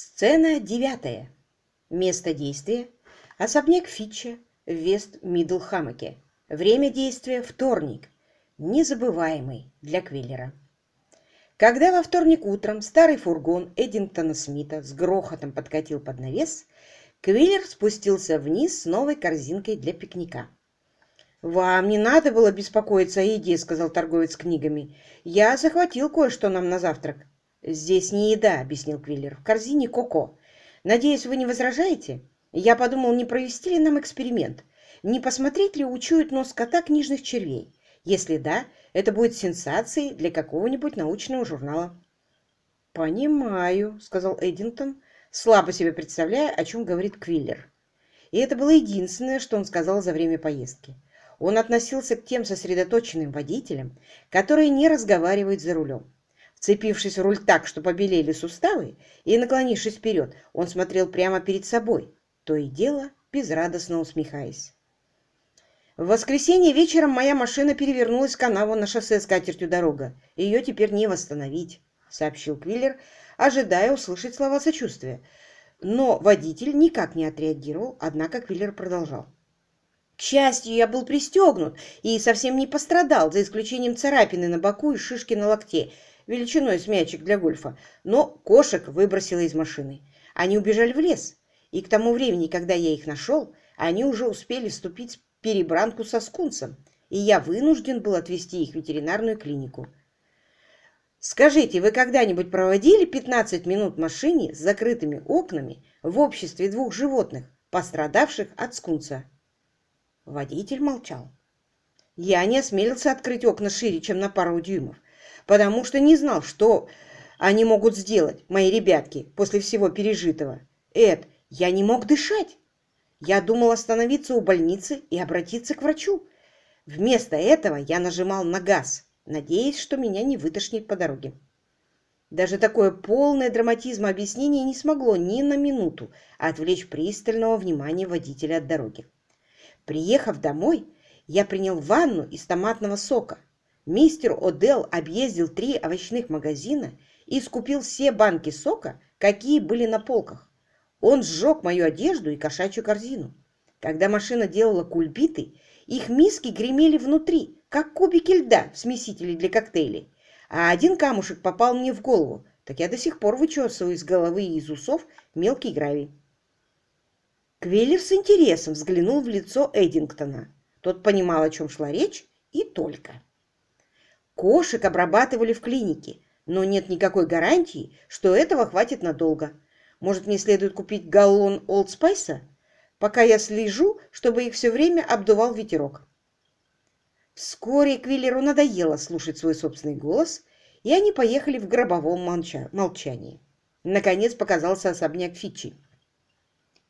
Сцена девятая. Место действия – особняк Фитча в Вест-Миддлхаммоке. Время действия – вторник. Незабываемый для Квиллера. Когда во вторник утром старый фургон Эдингтона Смита с грохотом подкатил под навес, Квиллер спустился вниз с новой корзинкой для пикника. «Вам не надо было беспокоиться о еде», — сказал торговец книгами. «Я захватил кое-что нам на завтрак». «Здесь не еда», — объяснил Квиллер. «В корзине коко. Надеюсь, вы не возражаете? Я подумал, не провести ли нам эксперимент? Не посмотреть ли учует нос кота книжных червей? Если да, это будет сенсацией для какого-нибудь научного журнала». «Понимаю», — сказал Эддингтон, слабо себе представляя, о чем говорит Квиллер. И это было единственное, что он сказал за время поездки. Он относился к тем сосредоточенным водителям, которые не разговаривают за рулем. Вцепившись в руль так, что побелели суставы, и наклонившись вперед, он смотрел прямо перед собой, то и дело безрадостно усмехаясь. В воскресенье вечером моя машина перевернулась в канаву на шоссе с катертью дорога. Ее теперь не восстановить, — сообщил Квиллер, ожидая услышать слова сочувствия. Но водитель никак не отреагировал, однако Квиллер продолжал. К счастью, я был пристегнут и совсем не пострадал, за исключением царапины на боку и шишки на локте, величиной с мячик для гольфа. Но кошек выбросило из машины. Они убежали в лес, и к тому времени, когда я их нашел, они уже успели вступить в перебранку со скунсом, и я вынужден был отвезти их в ветеринарную клинику. Скажите, вы когда-нибудь проводили 15 минут в машине с закрытыми окнами в обществе двух животных, пострадавших от скунса? Водитель молчал. Я не осмелился открыть окна шире, чем на пару дюймов, потому что не знал, что они могут сделать, мои ребятки, после всего пережитого. Эд, я не мог дышать. Я думал остановиться у больницы и обратиться к врачу. Вместо этого я нажимал на газ, надеясь, что меня не вытошнит по дороге. Даже такое полное драматизма объяснение не смогло ни на минуту отвлечь пристального внимания водителя от дороги. Приехав домой, я принял ванну из томатного сока. Мистер Одел объездил три овощных магазина и скупил все банки сока, какие были на полках. Он сжег мою одежду и кошачью корзину. Когда машина делала кульбиты, их миски гремели внутри, как кубики льда в смесителе для коктейлей. А один камушек попал мне в голову, так я до сих пор вычесываю из головы и из усов мелкий гравий. Квеллер с интересом взглянул в лицо Эдингтона. Тот понимал, о чем шла речь, и только. Кошек обрабатывали в клинике, но нет никакой гарантии, что этого хватит надолго. Может, мне следует купить галлон Олдспайса, пока я слежу, чтобы их все время обдувал ветерок. Вскоре Квиллеру надоело слушать свой собственный голос, и они поехали в гробовом молчании. Наконец показался особняк Фичи.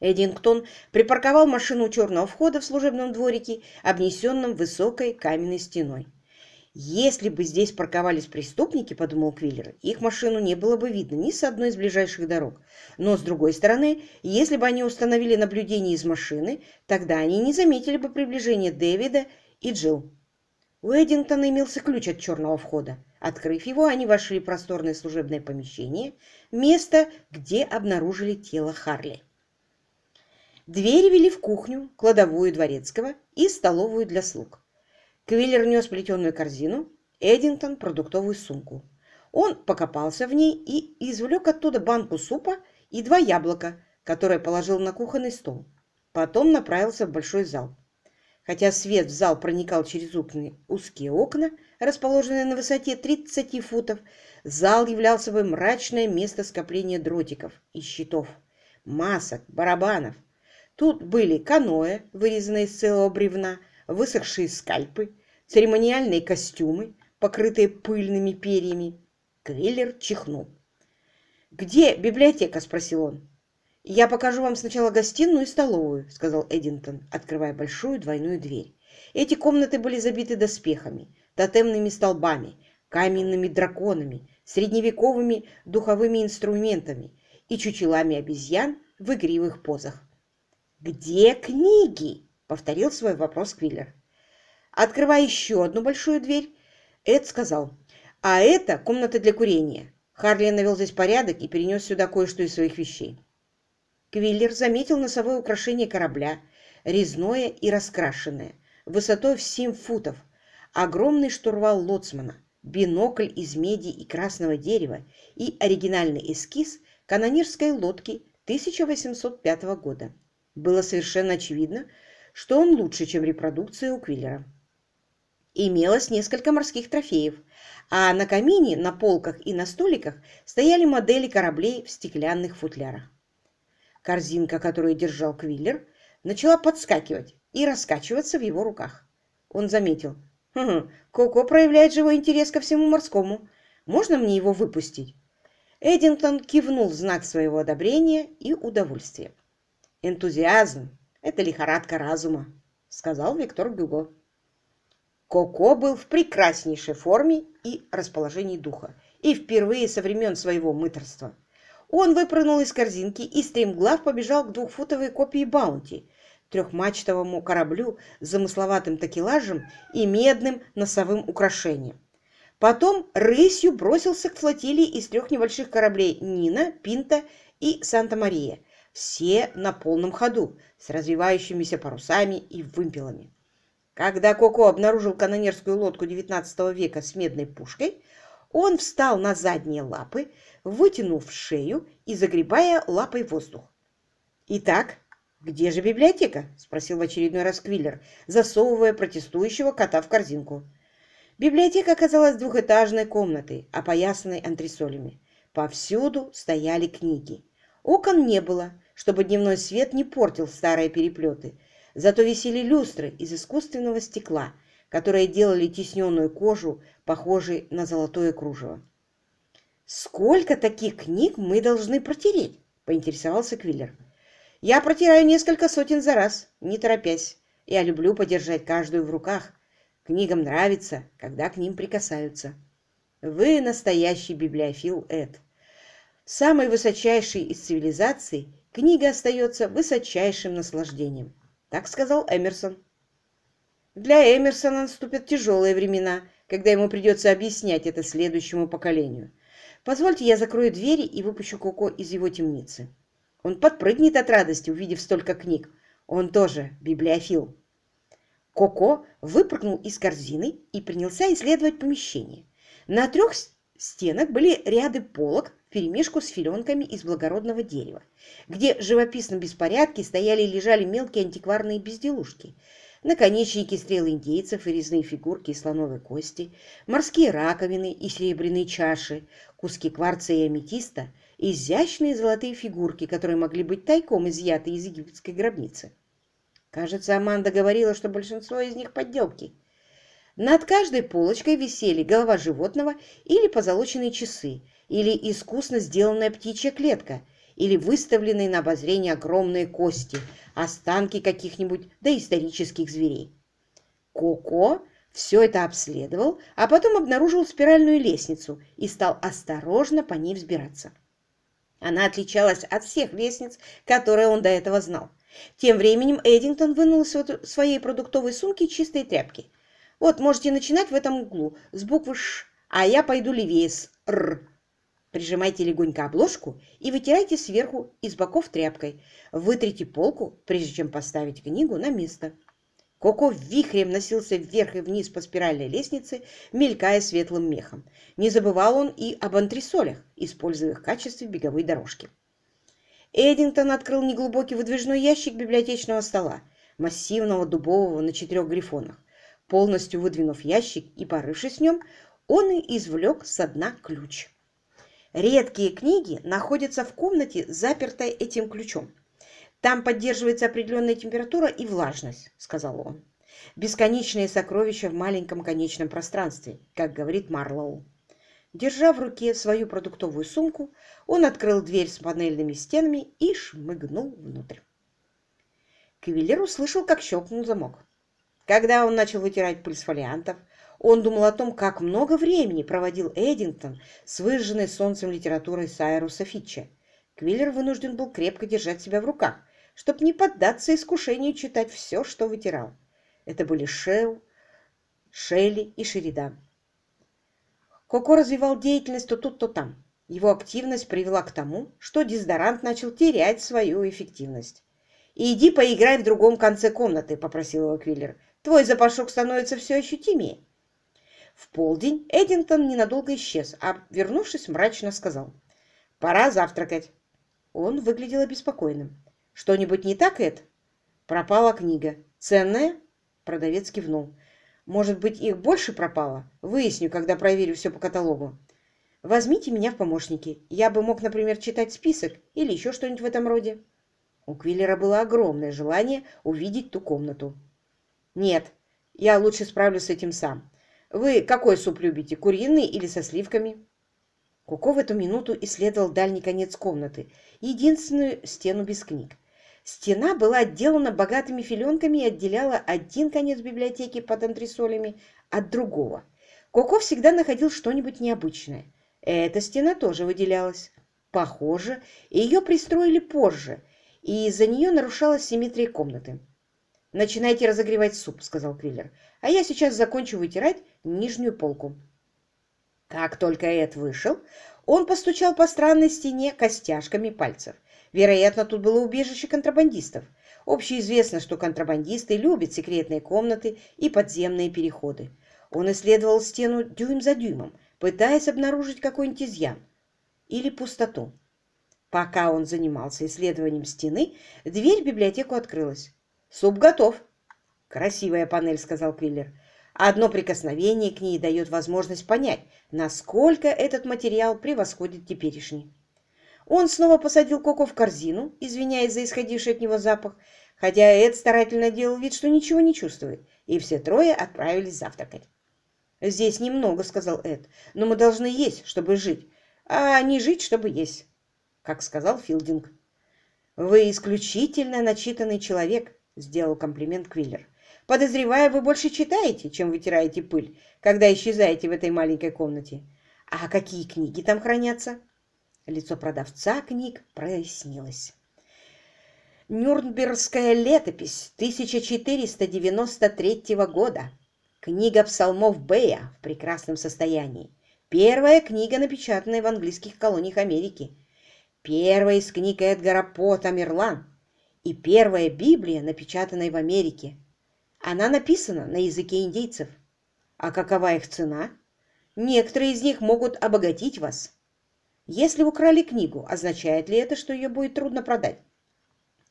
Эдингтон припарковал машину у черного входа в служебном дворике, обнесенном высокой каменной стеной. «Если бы здесь парковались преступники, — подумал Квиллер, — их машину не было бы видно ни с одной из ближайших дорог. Но, с другой стороны, если бы они установили наблюдение из машины, тогда они не заметили бы приближения Дэвида и Джилл. У Эдингтона имелся ключ от черного входа. Открыв его, они вошли в просторное служебное помещение, место, где обнаружили тело Харли. Двери вели в кухню, кладовую дворецкого и столовую для слуг. Квиллер нес плетеную корзину, Эдингтон – продуктовую сумку. Он покопался в ней и извлек оттуда банку супа и два яблока, которые положил на кухонный стол. Потом направился в большой зал. Хотя свет в зал проникал через узкие окна, расположенные на высоте 30 футов, зал являл собой мрачное место скопления дротиков и щитов, масок, барабанов, Тут были каноэ, вырезанные из целого бревна, высохшие скальпы, церемониальные костюмы, покрытые пыльными перьями. Квиллер чихнул. «Где библиотека?» – спросил он. «Я покажу вам сначала гостиную и столовую», – сказал Эдинтон, открывая большую двойную дверь. Эти комнаты были забиты доспехами, тотемными столбами, каменными драконами, средневековыми духовыми инструментами и чучелами обезьян в игривых позах. «Где книги?» — повторил свой вопрос Квиллер. Открывая еще одну большую дверь, Эд сказал, «А это комната для курения. Харли навел здесь порядок и перенес сюда кое-что из своих вещей. Квиллер заметил носовое украшение корабля, резное и раскрашенное, высотой в 7 футов, огромный штурвал лоцмана, бинокль из меди и красного дерева и оригинальный эскиз канонирской лодки 1805 года. Было совершенно очевидно, что он лучше, чем репродукция у Квиллера. Имелось несколько морских трофеев, а на камине, на полках и на столиках стояли модели кораблей в стеклянных футлярах. Корзинка, которую держал Квиллер, начала подскакивать и раскачиваться в его руках. Он заметил. «Хм, Коко проявляет живой интерес ко всему морскому. Можно мне его выпустить?» Эдингтон кивнул в знак своего одобрения и удовольствия. «Энтузиазм — это лихорадка разума», — сказал Виктор Гюго. Коко был в прекраснейшей форме и расположении духа, и впервые со времен своего мыторства. Он выпрыгнул из корзинки и стремглав побежал к двухфутовой копии «Баунти», трехмачтовому кораблю с замысловатым такелажем и медным носовым украшением. Потом рысью бросился к флотилии из трех небольших кораблей «Нина», «Пинта» и «Санта-Мария», все на полном ходу, с развивающимися парусами и вымпелами. Когда Коко обнаружил канонерскую лодку XIX века с медной пушкой, он встал на задние лапы, вытянув шею и загребая лапой воздух. «Итак, где же библиотека?» – спросил в очередной раз Квиллер, засовывая протестующего кота в корзинку. Библиотека оказалась двухэтажной комнатой, опоясанной антресолями. Повсюду стояли книги. Окон не было, чтобы дневной свет не портил старые переплеты – Зато висели люстры из искусственного стекла, которые делали тисненную кожу похожей на золотое кружево. «Сколько таких книг мы должны протереть?» – поинтересовался Квиллер. «Я протираю несколько сотен за раз, не торопясь. Я люблю подержать каждую в руках. Книгам нравится, когда к ним прикасаются. Вы настоящий библиофил, Эд. Самой высочайшей из цивилизаций книга остается высочайшим наслаждением. Так сказал Эмерсон. Для Эмерсона наступят тяжелые времена, когда ему придется объяснять это следующему поколению. Позвольте, я закрою двери и выпущу Коко из его темницы. Он подпрыгнет от радости, увидев столько книг. Он тоже библиофил. Коко выпрыгнул из корзины и принялся исследовать помещение. На трех стенах были ряды полок вперемешку с филенками из благородного дерева, где в живописном беспорядке стояли и лежали мелкие антикварные безделушки, наконечники стрел индейцев и резные фигурки из слоновой кости, морские раковины и серебряные чаши, куски кварца и аметиста, изящные золотые фигурки, которые могли быть тайком изъяты из египетской гробницы. Кажется, Аманда говорила, что большинство из них подделки. Над каждой полочкой висели голова животного или позолоченные часы, или искусно сделанная птичья клетка, или выставленные на обозрение огромные кости, останки каких-нибудь доисторических зверей. Коко все это обследовал, а потом обнаружил спиральную лестницу и стал осторожно по ней взбираться. Она отличалась от всех лестниц, которые он до этого знал. Тем временем Эдингтон вынул из своей продуктовой сумки чистые тряпки. «Вот, можете начинать в этом углу, с буквы «Ш», а я пойду левее с «Р». Прижимайте легонько обложку и вытирайте сверху и с боков тряпкой. Вытрите полку, прежде чем поставить книгу на место. Коко вихрем носился вверх и вниз по спиральной лестнице, мелькая светлым мехом. Не забывал он и об антресолях, используя их в качестве беговой дорожки. Эдингтон открыл неглубокий выдвижной ящик библиотечного стола, массивного дубового на четырех грифонах. Полностью выдвинув ящик и порывшись в нем, он и извлек со дна ключ. Редкие книги находятся в комнате, запертой этим ключом. Там поддерживается определенная температура и влажность, сказал он. Бесконечные сокровища в маленьком конечном пространстве, как говорит Марлоу. Держа в руке свою продуктовую сумку, он открыл дверь с панельными стенами и шмыгнул внутрь. Квиллер услышал, как щелкнул замок. Когда он начал вытирать пыль с фолиантов, он думал о том, как много времени проводил Эдингтон с выжженной солнцем литературой Сайруса Фитча. Квиллер вынужден был крепко держать себя в руках, чтобы не поддаться искушению читать все, что вытирал. Это были Шеу, Шелли и Шеридан. Коко развивал деятельность то тут, то там. Его активность привела к тому, что дезодорант начал терять свою эффективность. «Иди поиграй в другом конце комнаты», — попросил его Квиллер. «Твой запашок становится все ощутимее». В полдень Эдингтон ненадолго исчез, а, вернувшись, мрачно сказал. «Пора завтракать». Он выглядел обеспокоенным. «Что-нибудь не так, Эд?» «Пропала книга. Ценная?» Продавец кивнул. «Может быть, их больше пропало? Выясню, когда проверю все по каталогу». Возьмите меня в помощники. Я бы мог, например, читать список или еще что-нибудь в этом роде. У Квиллера было огромное желание увидеть ту комнату. Нет, я лучше справлюсь с этим сам. Вы какой суп любите, куриный или со сливками? Куко в эту минуту исследовал дальний конец комнаты, единственную стену без книг. Стена была отделана богатыми филенками и отделяла один конец библиотеки под антресолями от другого. Коко всегда находил что-нибудь необычное – эта стена тоже выделялась. Похоже, ее пристроили позже, и из-за нее нарушалась симметрия комнаты. «Начинайте разогревать суп», — сказал Квиллер, «а я сейчас закончу вытирать нижнюю полку». Как только Эд вышел, он постучал по странной стене костяшками пальцев. Вероятно, тут было убежище контрабандистов. Общеизвестно, что контрабандисты любят секретные комнаты и подземные переходы. Он исследовал стену дюйм за дюймом, пытаясь обнаружить какой-нибудь изъян или пустоту. Пока он занимался исследованием стены, дверь в библиотеку открылась. «Суп готов!» «Красивая панель», — сказал Квиллер. «Одно прикосновение к ней дает возможность понять, насколько этот материал превосходит теперешний». Он снова посадил Коко в корзину, извиняясь за исходивший от него запах, хотя Эд старательно делал вид, что ничего не чувствует, и все трое отправились завтракать. «Здесь немного», — сказал Эд, — «но мы должны есть, чтобы жить, а не жить, чтобы есть», — как сказал Филдинг. «Вы исключительно начитанный человек», — сделал комплимент Квиллер. «Подозреваю, вы больше читаете, чем вытираете пыль, когда исчезаете в этой маленькой комнате. А какие книги там хранятся?» Лицо продавца книг прояснилось. «Нюрнбергская летопись 1493 года», Книга псалмов Бэя в прекрасном состоянии. Первая книга, напечатанная в английских колониях Америки. Первая из книг Эдгара Пота «Мерлан». И первая Библия, напечатанная в Америке. Она написана на языке индейцев. А какова их цена? Некоторые из них могут обогатить вас. Если украли книгу, означает ли это, что ее будет трудно продать?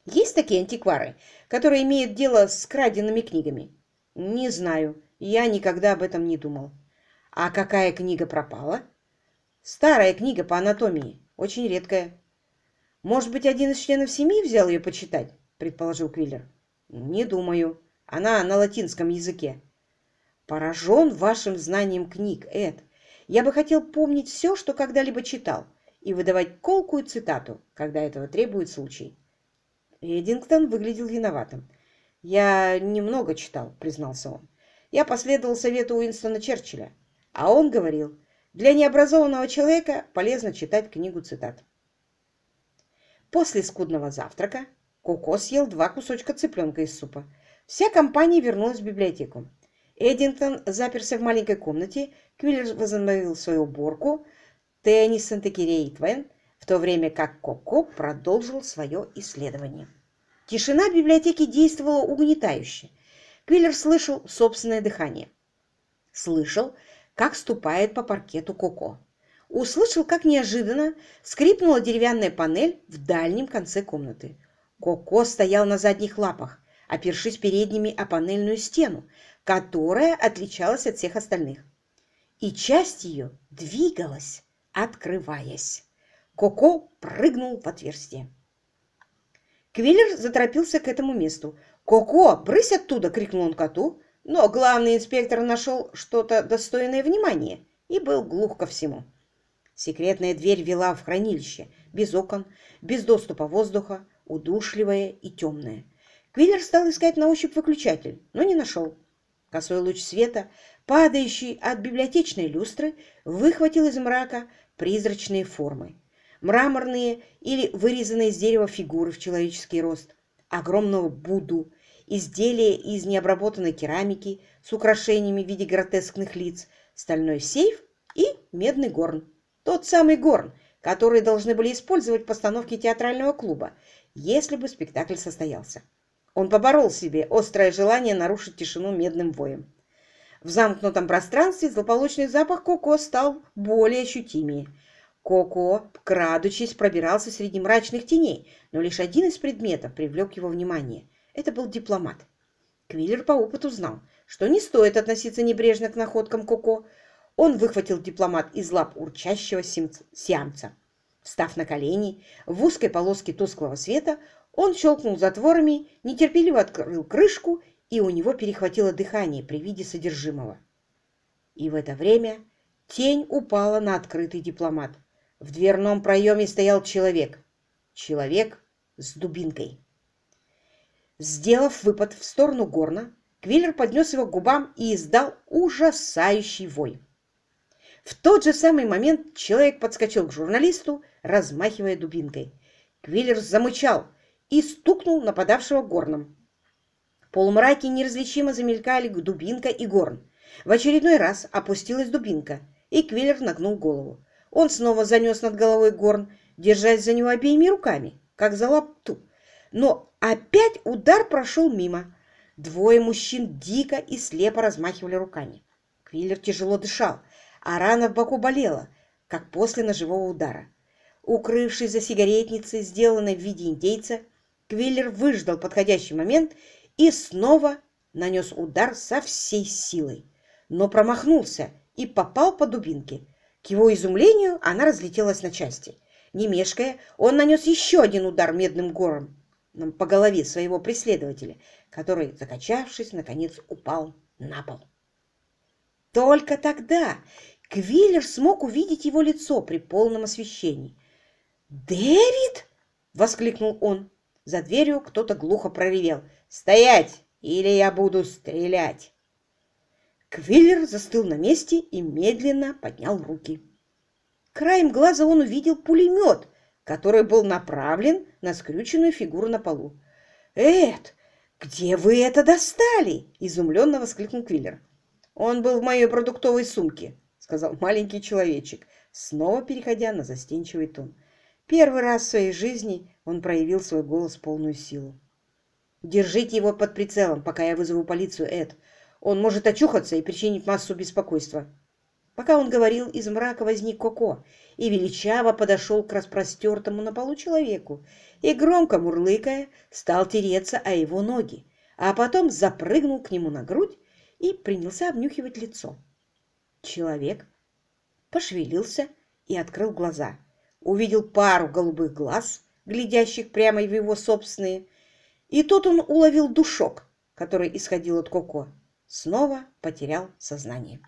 Есть такие антиквары, которые имеют дело с краденными книгами? Не знаю. Я никогда об этом не думал. А какая книга пропала? Старая книга по анатомии, очень редкая. Может быть, один из членов семьи взял ее почитать, предположил Квиллер. Не думаю. Она на латинском языке. Поражен вашим знанием книг, Эд. Я бы хотел помнить все, что когда-либо читал, и выдавать колкую цитату, когда этого требует случай. Эдингтон выглядел виноватым. «Я немного читал», — признался он я последовал совету Уинстона Черчилля, а он говорил, для необразованного человека полезно читать книгу цитат. После скудного завтрака Коко съел два кусочка цыпленка из супа. Вся компания вернулась в библиотеку. Эдингтон заперся в маленькой комнате, Квиллер возобновил свою уборку, Теннисон и Рейтвен, в то время как Коко продолжил свое исследование. Тишина в библиотеке действовала угнетающе. Квиллер слышал собственное дыхание. Слышал, как ступает по паркету Коко. Услышал, как неожиданно скрипнула деревянная панель в дальнем конце комнаты. Коко стоял на задних лапах, опершись передними о панельную стену, которая отличалась от всех остальных. И часть ее двигалась, открываясь. Коко прыгнул в отверстие. Квиллер заторопился к этому месту. «Коко, брысь оттуда!» — крикнул он коту, но главный инспектор нашел что-то достойное внимания и был глух ко всему. Секретная дверь вела в хранилище, без окон, без доступа воздуха, удушливая и темная. Квиллер стал искать на ощупь выключатель, но не нашел. Косой луч света, падающий от библиотечной люстры, выхватил из мрака призрачные формы. Мраморные или вырезанные из дерева фигуры в человеческий рост, огромного Будду, изделия из необработанной керамики с украшениями в виде гротескных лиц, стальной сейф и медный горн. Тот самый горн, которые должны были использовать в постановке театрального клуба, если бы спектакль состоялся. Он поборол себе острое желание нарушить тишину медным воем. В замкнутом пространстве злополучный запах коко стал более ощутимее. Коко, крадучись, пробирался среди мрачных теней, но лишь один из предметов привлек его внимание. Это был дипломат. Квиллер по опыту знал, что не стоит относиться небрежно к находкам Коко. Он выхватил дипломат из лап урчащего сиамца. Встав на колени, в узкой полоске тусклого света, он щелкнул затворами, нетерпеливо открыл крышку и у него перехватило дыхание при виде содержимого. И в это время тень упала на открытый дипломат. В дверном проеме стоял человек. Человек с дубинкой. Сделав выпад в сторону горна, Квиллер поднес его к губам и издал ужасающий вой. В тот же самый момент человек подскочил к журналисту, размахивая дубинкой. Квиллер замычал и стукнул нападавшего горном полумраке неразличимо замелькали дубинка и горн. В очередной раз опустилась дубинка, и Квиллер нагнул голову. Он снова занес над головой горн, держась за него обеими руками, как за лапту. Но опять удар прошел мимо. Двое мужчин дико и слепо размахивали руками. Квиллер тяжело дышал, а рана в боку болела, как после ножевого удара. Укрывшись за сигаретницей, сделанной в виде индейца, Квиллер выждал подходящий момент и снова нанес удар со всей силой, но промахнулся и попал по дубинке. К его изумлению она разлетелась на части. Не мешкая, он нанес еще один удар медным гором по голове своего преследователя, который, закачавшись, наконец упал на пол. Только тогда Квиллер смог увидеть его лицо при полном освещении. «Дэвид!» — воскликнул он. За дверью кто-то глухо проревел. «Стоять, или я буду стрелять!» Квиллер застыл на месте и медленно поднял руки. Краем глаза он увидел пулемет, который был направлен на скрюченную фигуру на полу. «Эд, где вы это достали?» – изумленно воскликнул Квиллер. «Он был в моей продуктовой сумке», – сказал маленький человечек, снова переходя на застенчивый тон. Первый раз в своей жизни он проявил свой голос полную силу. «Держите его под прицелом, пока я вызову полицию, Эд. Он может очухаться и причинить массу беспокойства». Пока он говорил, из мрака возник Коко и величаво подошел к распростертому на полу человеку и, громко мурлыкая, стал тереться о его ноги, а потом запрыгнул к нему на грудь и принялся обнюхивать лицо. Человек пошевелился и открыл глаза. Увидел пару голубых глаз, глядящих прямо в его собственные, и тут он уловил душок, который исходил от Коко, снова потерял сознание.